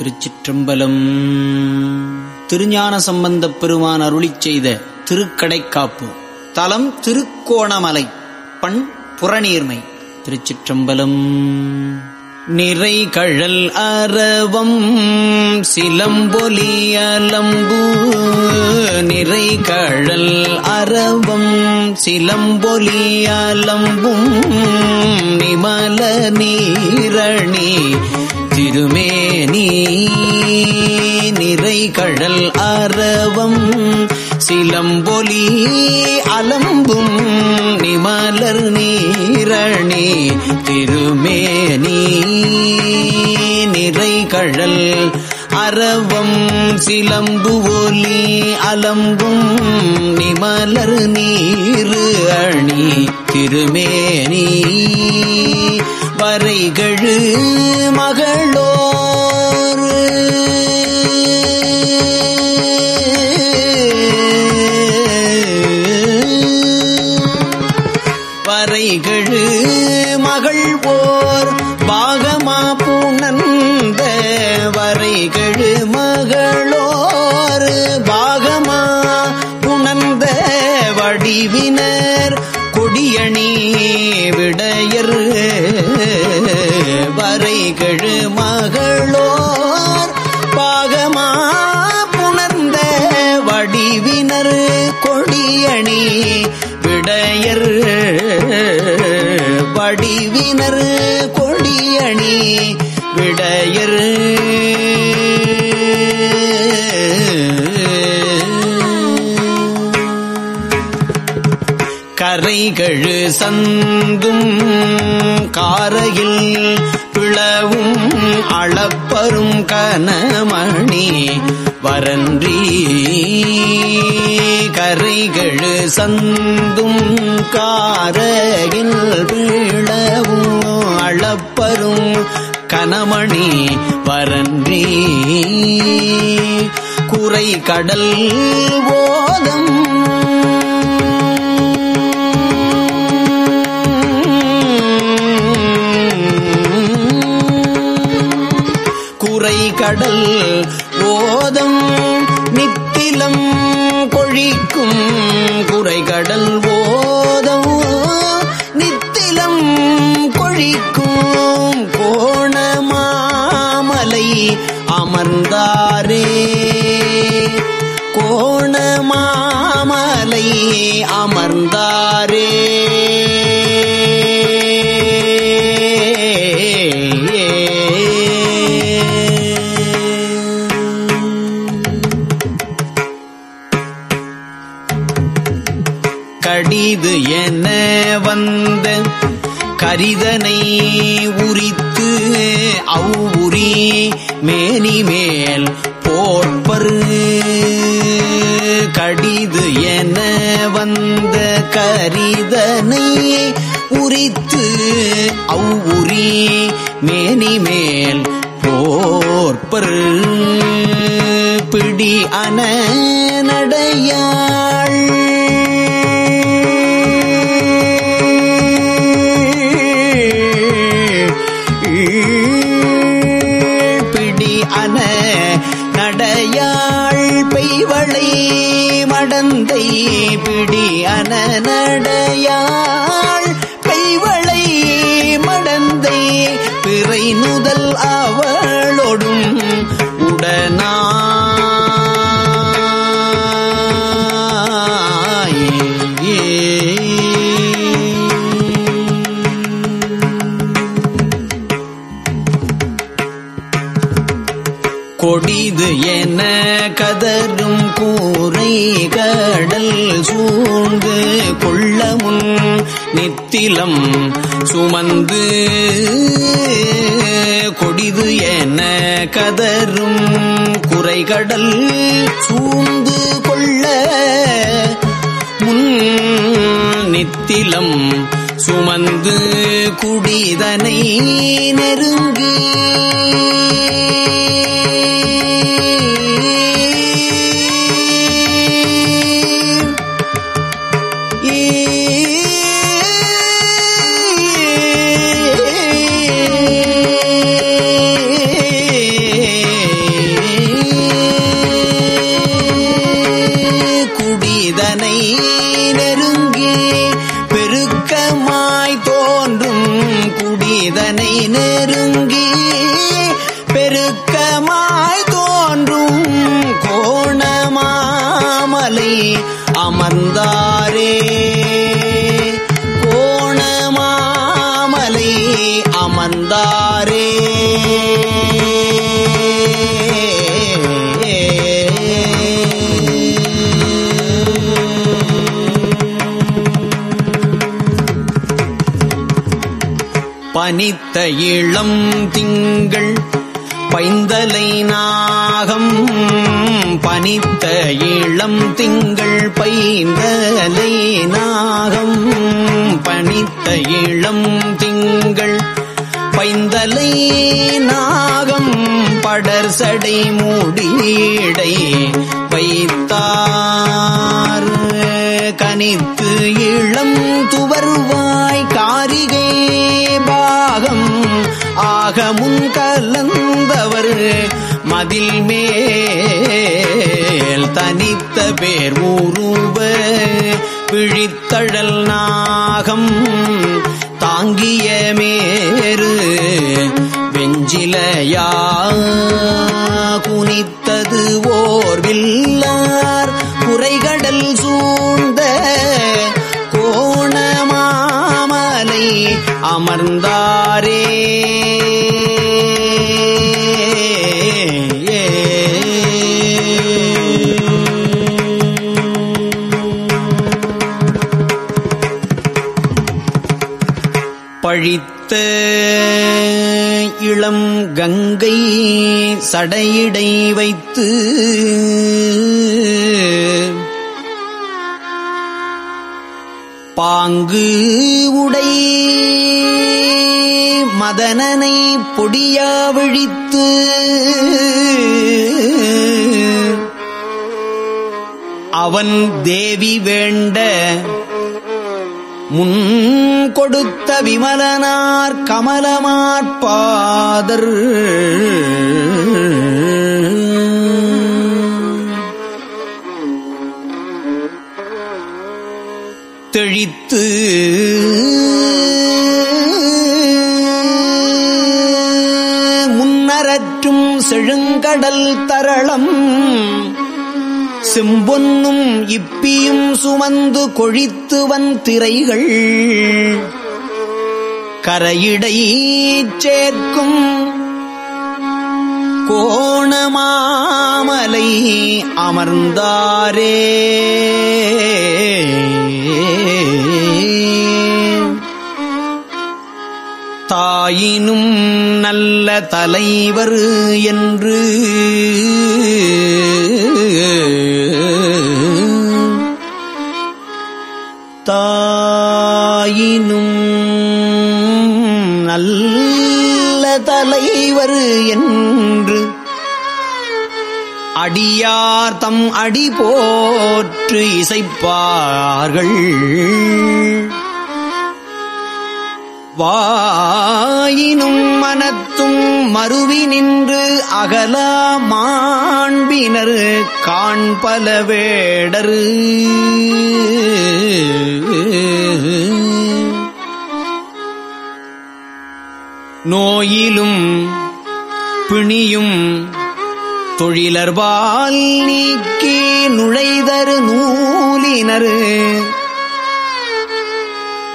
திருச்சிற்றம்பலம். திருஞான சம்பந்தப் பெருமான் அருளிச் செய்த திருக்கடைக்காப்பு. தலம் திருக்கோணமலை பண் புறநீர்மை திருச்சிற்றம்பலம். நிறை கழல் அரவம் சிலம்பொலி அலம்பு. நிறை கழல் அரவம் சிலம்பொலி அலம்பும். நிமல நீரணி திருமே கடல் அரவம் சிலம்பொலி அலம்பும் நிமலர் நீரணி திருமேனி. நிறை கடல் அரவம் சிலம்பு ஒலி அலம்பும் நிமலர் நீரு அணி திருமேனி. வரைகழு மகள் கரைகழு சந்தும் காரையில் பிளவும் அளப்பரும் கனமணி வரன்றி கரைகழு சந்தும் காரையில் பிளவும் அளப்பரும் கனமணி வரன்றி குறை கடல் ஓதம் கடல் ஓதம் நித்திலம் கொழிக்கும் குறை கடல் ஓதம் நித்திலம் கொழிக்கும் கோணமாமலை அமர்ந்தாரே. கோணமாமலை அமர்ந்தாரே. கடிது என வந்த கரிதனை உரித்து அவ்வுரி மேனி மேல் போற்பரு. கடிது என வந்த கரிதனை உரித்து அவ்வுரி மேனி மேல் போற்பரு. பிடி அன நடையாள் பிடி அன நித்திலம் சுமந்து கொடிது என கதரும் குறைகடல் சூழ்ந்து கொள்ள முன் நித்திலம் சுமந்து குடிதனை நெருங்கி. பனித்த இளம் திங்கள் பைந்தலை நாகம் பனித்த இளம் திங்கள் பைந்தலை நாகம் பனித்த இளம் திங்கள் பைந்தலை நாகம் படர் சடை மூடியடை வைத்தார். கனித்து இளம் துவருவார். ஆகமுன் கலந்தவர் மதில் மேல் தனித்த பேர் ஊருவ பிழித்தழல் நாகம் தாங்கிய மேரு வெஞ்சிலையா குனித்தது ஓர் வில்லார் குறைகடல் சூழ்ந்த கோணமாமலை அமர்ந்தாரே. கங்கை சடையிடை வைத்து பாங்கு உடை மதனனை பொடியாவிழித்து அவன் தேவி வேண்ட முன் கொடுத்த விமலனார் கமலமாட்பாதர் தெழித்து முன்னரற்றும் செழுங்கடல் தரளம். செம்பொன்னும் இப்பியும் சுமந்து கொழித்துவன் திரைகள். கரையிடை சேர்க்கும் கோணமாமலை அமர்ந்தாரே. தாயினும் நல்ல தலைவர் என்று நல்ல தலைவர் என்று அடியார் தம் அடி போற்று இசைப்பார்கள். வாயினும் மனத்தும் மருவி நின்று அகல மாண்பினர் காண்பல வேடரு. நோயிலும் பிணியும் தொழிலர்பால் நீக்கி நுழைதரு நூலினர்.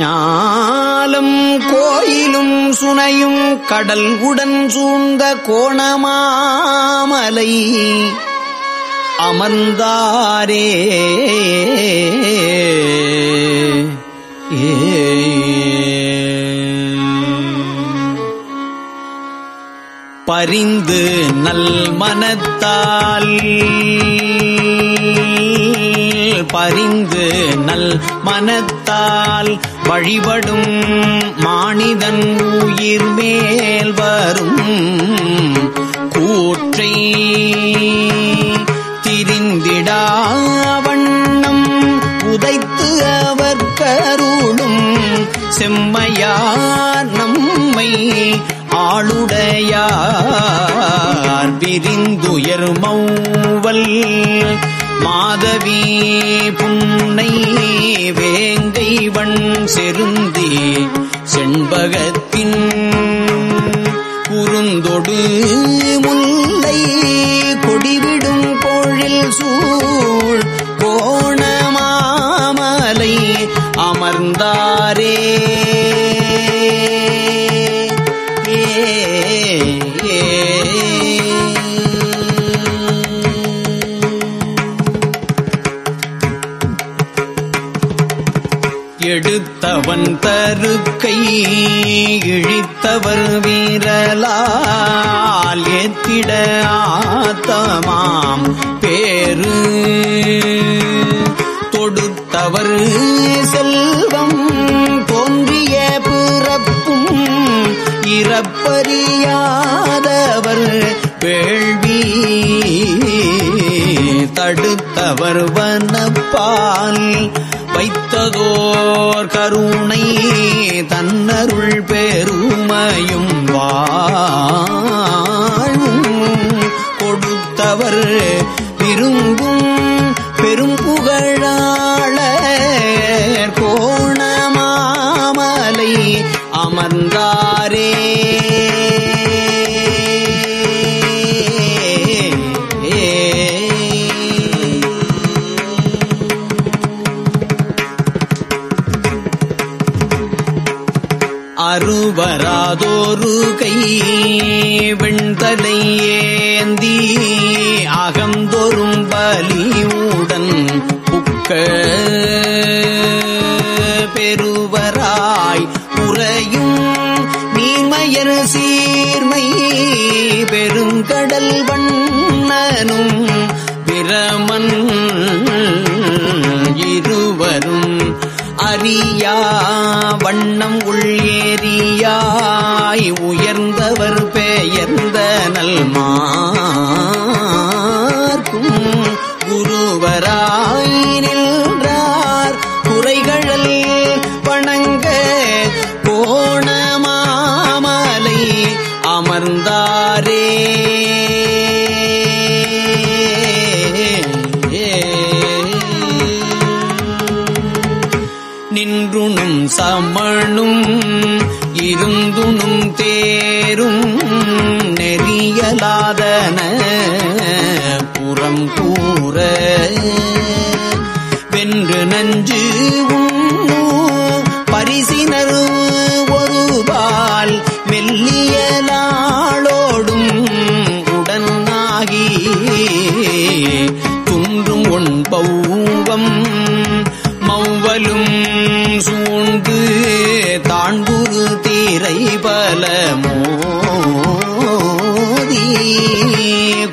ஞாலம் கோயிலும் சுனையும் கடல் உடன் சூழ்ந்த கோணமாமலை. அமர்ந்தாரே. ஏ பரிந்து நல் மனத்தால். பரிந்து நல் மனத்தால் வழிபடும் மானிதன் உயிர் மேல் வரும் கூற்றை திரிந்திடா வண்ணம் உதைத்து அவர் கருளும் செம்மையார் நம்மை ஆளுடையார் விரிந்துயர் மௌவல் மாதவி புன்னை வேங்கை வண் செருந்தி செண்பகத்தின் குறுந்தொடு முன் தருக்கை இழித்தவர் வீரலால் ஏத்திட ஆத்தமாம் பேரு தொடுத்தவர் செல்வம் தோன்றிய பிறப்பும் இறப்பறியாதவர் வேள்வி. தடுத்தவர் வனப்பால் வைத்ததோ கருணை தன்னருள் பெருமையும் வாழும். கொடுத்தவர் வெண்தலை ஏந்தி அகந்தொரும் பலியுடன் புக்க பெருவராய் உறையும் நீமயர் சீர்மை பெருங்கடல் வண்ணனும் பிரமன் இருவரும் அறியா வண்ணம் உள்ளே பெரியாய் உயர்ந்தவர் பெயர்ந்த நல்மா நெறியலாதன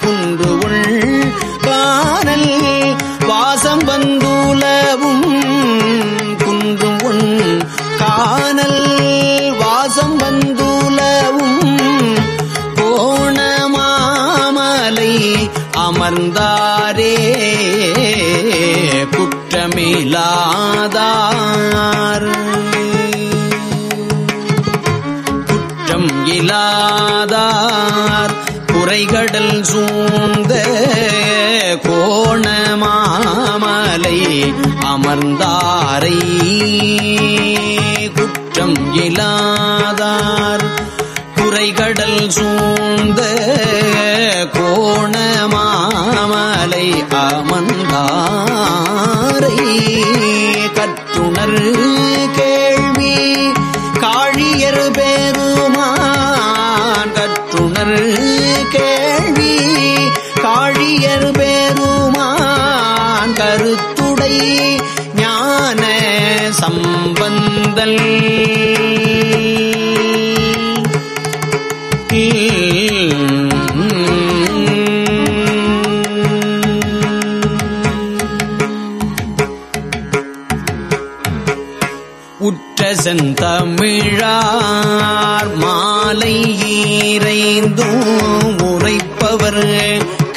குன்று உள் கானல் வாசம் வந்துலவும் குன்றும் உள் காணல் வாசம் வந்துலவும் கோணமாமலை அமர்ந்தாரே குற்றமில்லாதா கடல் சூழ்ந்த கோணமாமலை அமர்ந்தாரை. குற்றம் இலாதார் குறைகடல் சூழ்ந்த கோணமாமலை அமர்ந்தாரை. கற்றுணர் ஈரைந்தும் உரைப்பவர்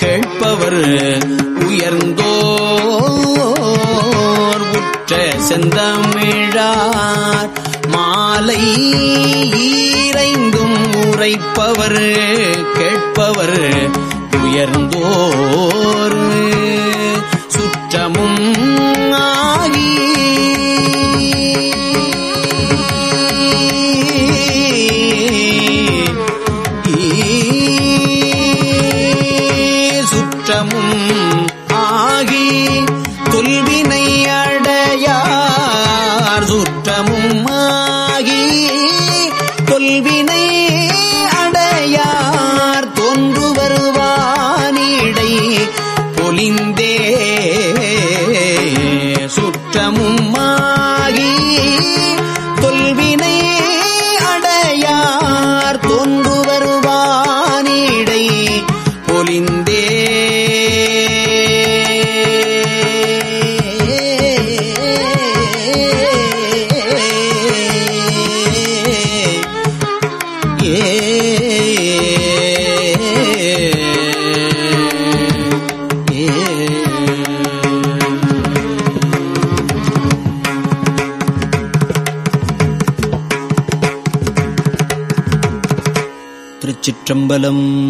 கேட்பவர் உயர்ந்தோர் உற்ற செந்தமிழார் மாலை ஈரைந்தும் உரைப்பவர் கேட்பவர் உயர்ந்தோர். ஆகி தொல்வினை அழ चम्बलम्।